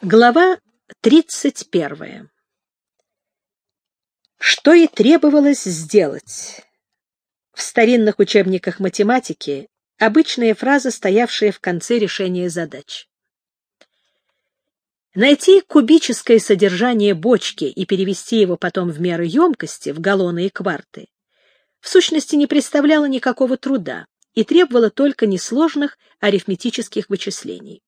Глава 31. Что и требовалось сделать. В старинных учебниках математики обычная фраза, стоявшая в конце решения задач. Найти кубическое содержание бочки и перевести его потом в меры емкости, в галлоны и кварты, в сущности не представляло никакого труда и требовало только несложных арифметических вычислений.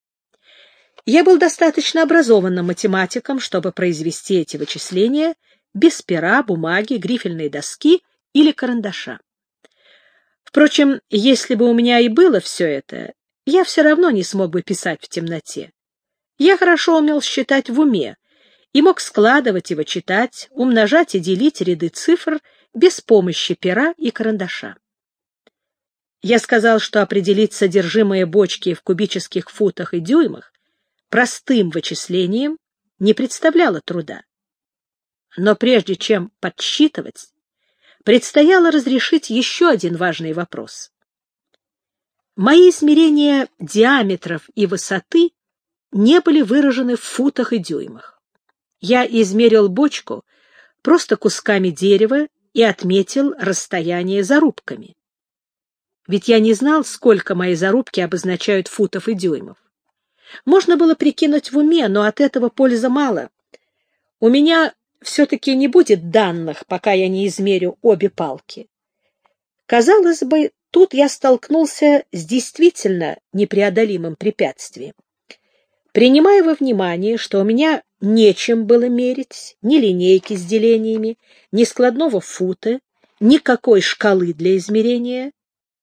Я был достаточно образованным математиком, чтобы произвести эти вычисления без пера, бумаги, грифельной доски или карандаша. Впрочем, если бы у меня и было все это, я все равно не смог бы писать в темноте. Я хорошо умел считать в уме и мог складывать и вычитать, умножать и делить ряды цифр без помощи пера и карандаша. Я сказал, что определить содержимое бочки в кубических футах и дюймах простым вычислением не представляло труда. Но прежде чем подсчитывать, предстояло разрешить еще один важный вопрос. Мои измерения диаметров и высоты не были выражены в футах и дюймах. Я измерил бочку просто кусками дерева и отметил расстояние зарубками. Ведь я не знал, сколько мои зарубки обозначают футов и дюймов. Можно было прикинуть в уме, но от этого пользы мало. У меня все-таки не будет данных, пока я не измерю обе палки. Казалось бы, тут я столкнулся с действительно непреодолимым препятствием. Принимая во внимание, что у меня нечем было мерить, ни линейки с делениями, ни складного фута, никакой шкалы для измерения,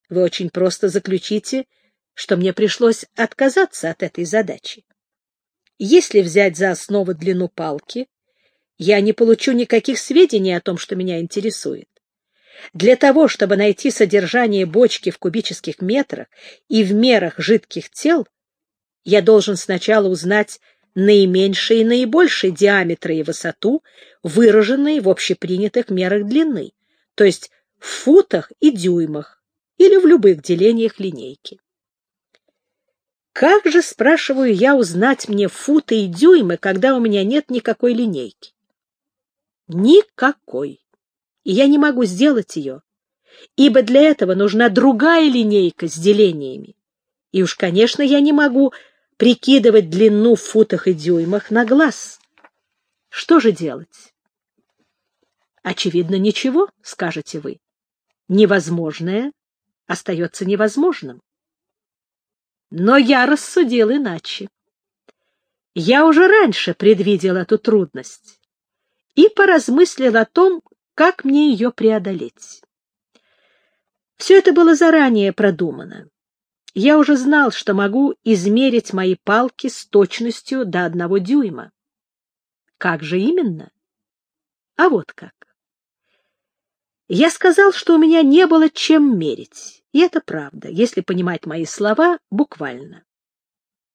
вы очень просто заключите, что мне пришлось отказаться от этой задачи. Если взять за основу длину палки, я не получу никаких сведений о том, что меня интересует. Для того, чтобы найти содержание бочки в кубических метрах и в мерах жидких тел, я должен сначала узнать наименьший и наибольший диаметры и высоту, выраженные в общепринятых мерах длины, то есть в футах и дюймах или в любых делениях линейки. Как же, спрашиваю я, узнать мне футы и дюймы, когда у меня нет никакой линейки? Никакой. И я не могу сделать ее, ибо для этого нужна другая линейка с делениями. И уж, конечно, я не могу прикидывать длину в футах и дюймах на глаз. Что же делать? Очевидно, ничего, скажете вы. Невозможное остается невозможным. Но я рассудил иначе. Я уже раньше предвидел эту трудность и поразмыслил о том, как мне ее преодолеть. Все это было заранее продумано. Я уже знал, что могу измерить мои палки с точностью до одного дюйма. Как же именно? А вот как. Я сказал, что у меня не было чем мерить. И это правда, если понимать мои слова буквально.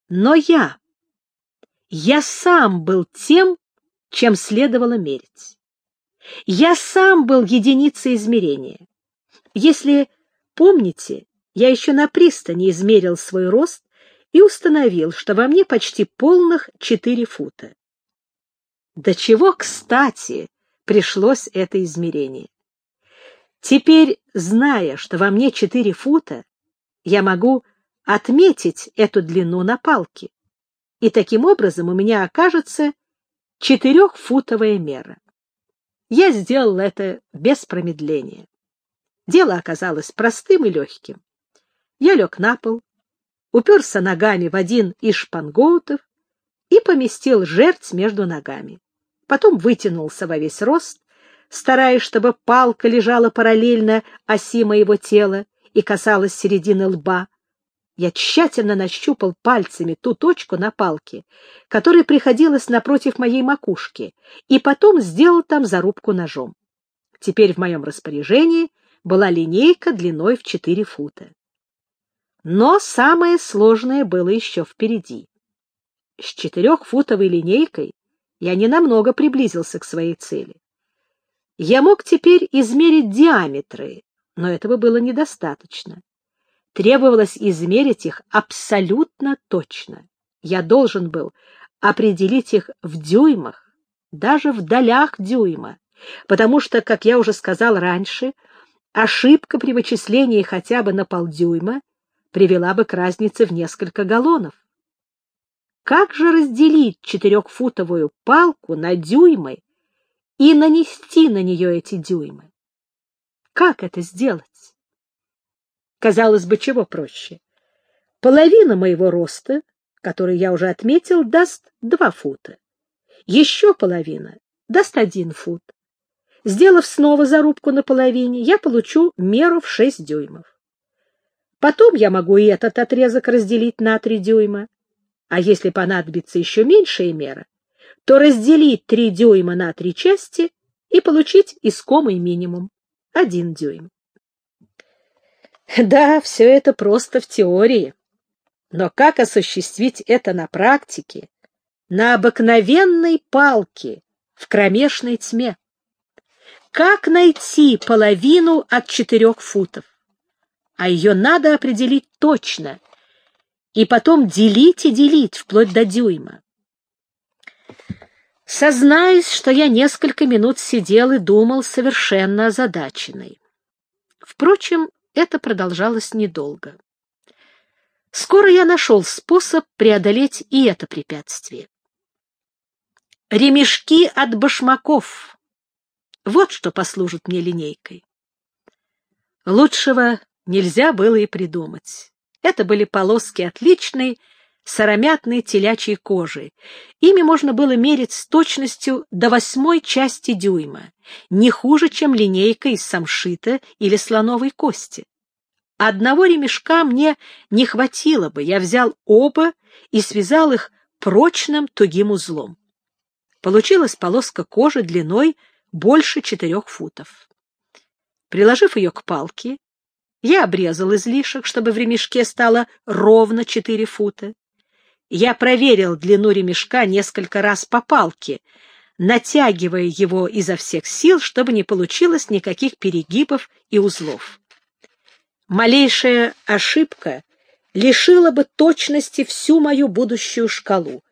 Но я, я сам был тем, чем следовало мерить. Я сам был единицей измерения. Если помните, я еще на пристани измерил свой рост и установил, что во мне почти полных четыре фута. До чего, кстати, пришлось это измерение? Теперь, зная, что во мне четыре фута, я могу отметить эту длину на палке, и таким образом у меня окажется четырехфутовая мера. Я сделал это без промедления. Дело оказалось простым и легким. Я лег на пол, уперся ногами в один из шпангоутов и поместил жертв между ногами. Потом вытянулся во весь рост стараясь, чтобы палка лежала параллельно оси моего тела и касалась середины лба. Я тщательно нащупал пальцами ту точку на палке, которая приходилась напротив моей макушки, и потом сделал там зарубку ножом. Теперь в моем распоряжении была линейка длиной в четыре фута. Но самое сложное было еще впереди. С четырехфутовой линейкой я ненамного приблизился к своей цели. Я мог теперь измерить диаметры, но этого было недостаточно. Требовалось измерить их абсолютно точно. Я должен был определить их в дюймах, даже в долях дюйма, потому что, как я уже сказал раньше, ошибка при вычислении хотя бы на полдюйма привела бы к разнице в несколько галлонов. Как же разделить четырехфутовую палку на дюймы и нанести на нее эти дюймы? Как это сделать? Казалось бы, чего проще? Половина моего роста, который я уже отметил, даст два фута. Еще половина даст один фут. Сделав снова зарубку на половине, я получу меру в шесть дюймов. Потом я могу и этот отрезок разделить на три дюйма. А если понадобится еще меньшая мера, то разделить три дюйма на три части и получить искомый минимум — один дюйм. Да, все это просто в теории. Но как осуществить это на практике, на обыкновенной палке, в кромешной тьме? Как найти половину от четырех футов? А ее надо определить точно, и потом делить и делить, вплоть до дюйма. Сознаюсь, что я несколько минут сидел и думал совершенно озадаченный. Впрочем, это продолжалось недолго. Скоро я нашел способ преодолеть и это препятствие. Ремешки от башмаков. Вот что послужит мне линейкой. Лучшего нельзя было и придумать. Это были полоски отличной сыромятной телячьей кожи. Ими можно было мерить с точностью до восьмой части дюйма, не хуже, чем линейка из самшита или слоновой кости. Одного ремешка мне не хватило бы, я взял оба и связал их прочным тугим узлом. Получилась полоска кожи длиной больше четырех футов. Приложив ее к палке, я обрезал излишек, чтобы в ремешке стало ровно четыре фута. Я проверил длину ремешка несколько раз по палке, натягивая его изо всех сил, чтобы не получилось никаких перегибов и узлов. Малейшая ошибка лишила бы точности всю мою будущую шкалу.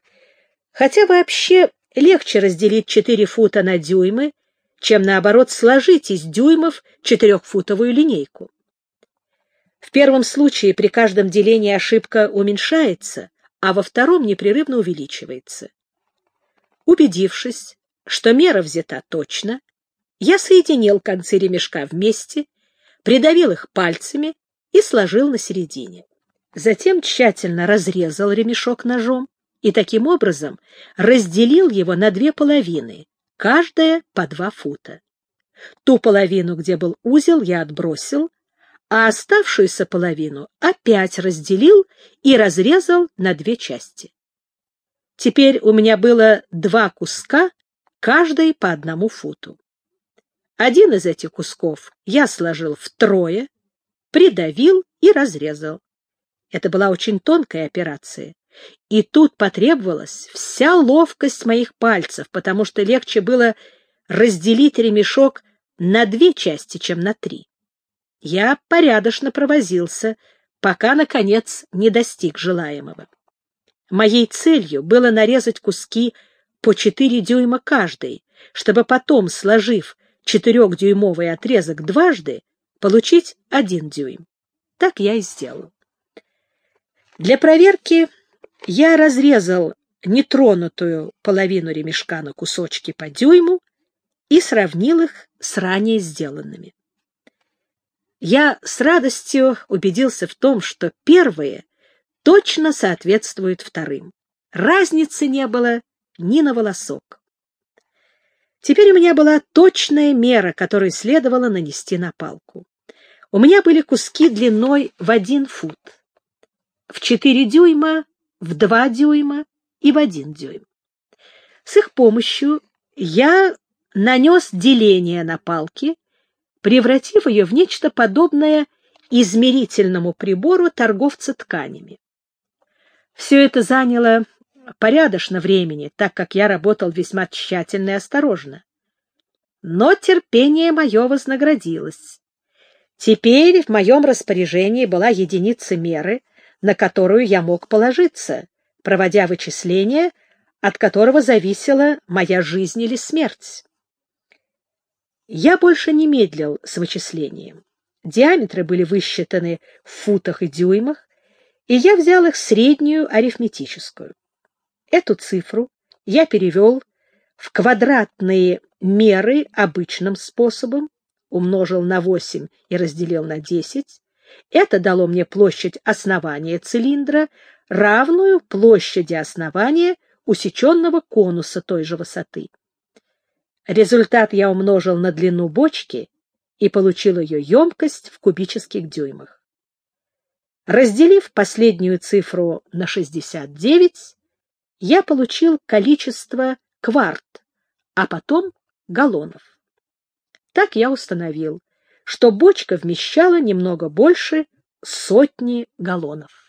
Хотя вообще легче разделить 4 фута на дюймы, чем, наоборот, сложить из дюймов четырехфутовую линейку. В первом случае при каждом делении ошибка уменьшается, а во втором непрерывно увеличивается. Убедившись, что мера взята точно, я соединил концы ремешка вместе, придавил их пальцами и сложил на середине. Затем тщательно разрезал ремешок ножом и таким образом разделил его на две половины, каждая по два фута. Ту половину, где был узел, я отбросил, а оставшуюся половину опять разделил и разрезал на две части. Теперь у меня было два куска, каждый по одному футу. Один из этих кусков я сложил втрое, придавил и разрезал. Это была очень тонкая операция, и тут потребовалась вся ловкость моих пальцев, потому что легче было разделить ремешок на две части, чем на три. Я порядочно провозился, пока, наконец, не достиг желаемого. Моей целью было нарезать куски по четыре дюйма каждый, чтобы потом, сложив четырехдюймовый отрезок дважды, получить один дюйм. Так я и сделал. Для проверки я разрезал нетронутую половину ремешка на кусочки по дюйму и сравнил их с ранее сделанными я с радостью убедился в том, что первые точно соответствуют вторым. Разницы не было ни на волосок. Теперь у меня была точная мера, которую следовало нанести на палку. У меня были куски длиной в один фут, в четыре дюйма, в два дюйма и в один дюйм. С их помощью я нанес деление на палке превратив ее в нечто подобное измерительному прибору торговца тканями. Все это заняло порядочно времени, так как я работал весьма тщательно и осторожно. Но терпение мое вознаградилось. Теперь в моем распоряжении была единица меры, на которую я мог положиться, проводя вычисления от которого зависела моя жизнь или смерть. Я больше не медлил с вычислением. Диаметры были высчитаны в футах и дюймах, и я взял их среднюю арифметическую. Эту цифру я перевел в квадратные меры обычным способом, умножил на 8 и разделил на 10. Это дало мне площадь основания цилиндра, равную площади основания усеченного конуса той же высоты. Результат я умножил на длину бочки и получил ее емкость в кубических дюймах. Разделив последнюю цифру на 69, я получил количество кварт, а потом галлонов. Так я установил, что бочка вмещала немного больше сотни галлонов.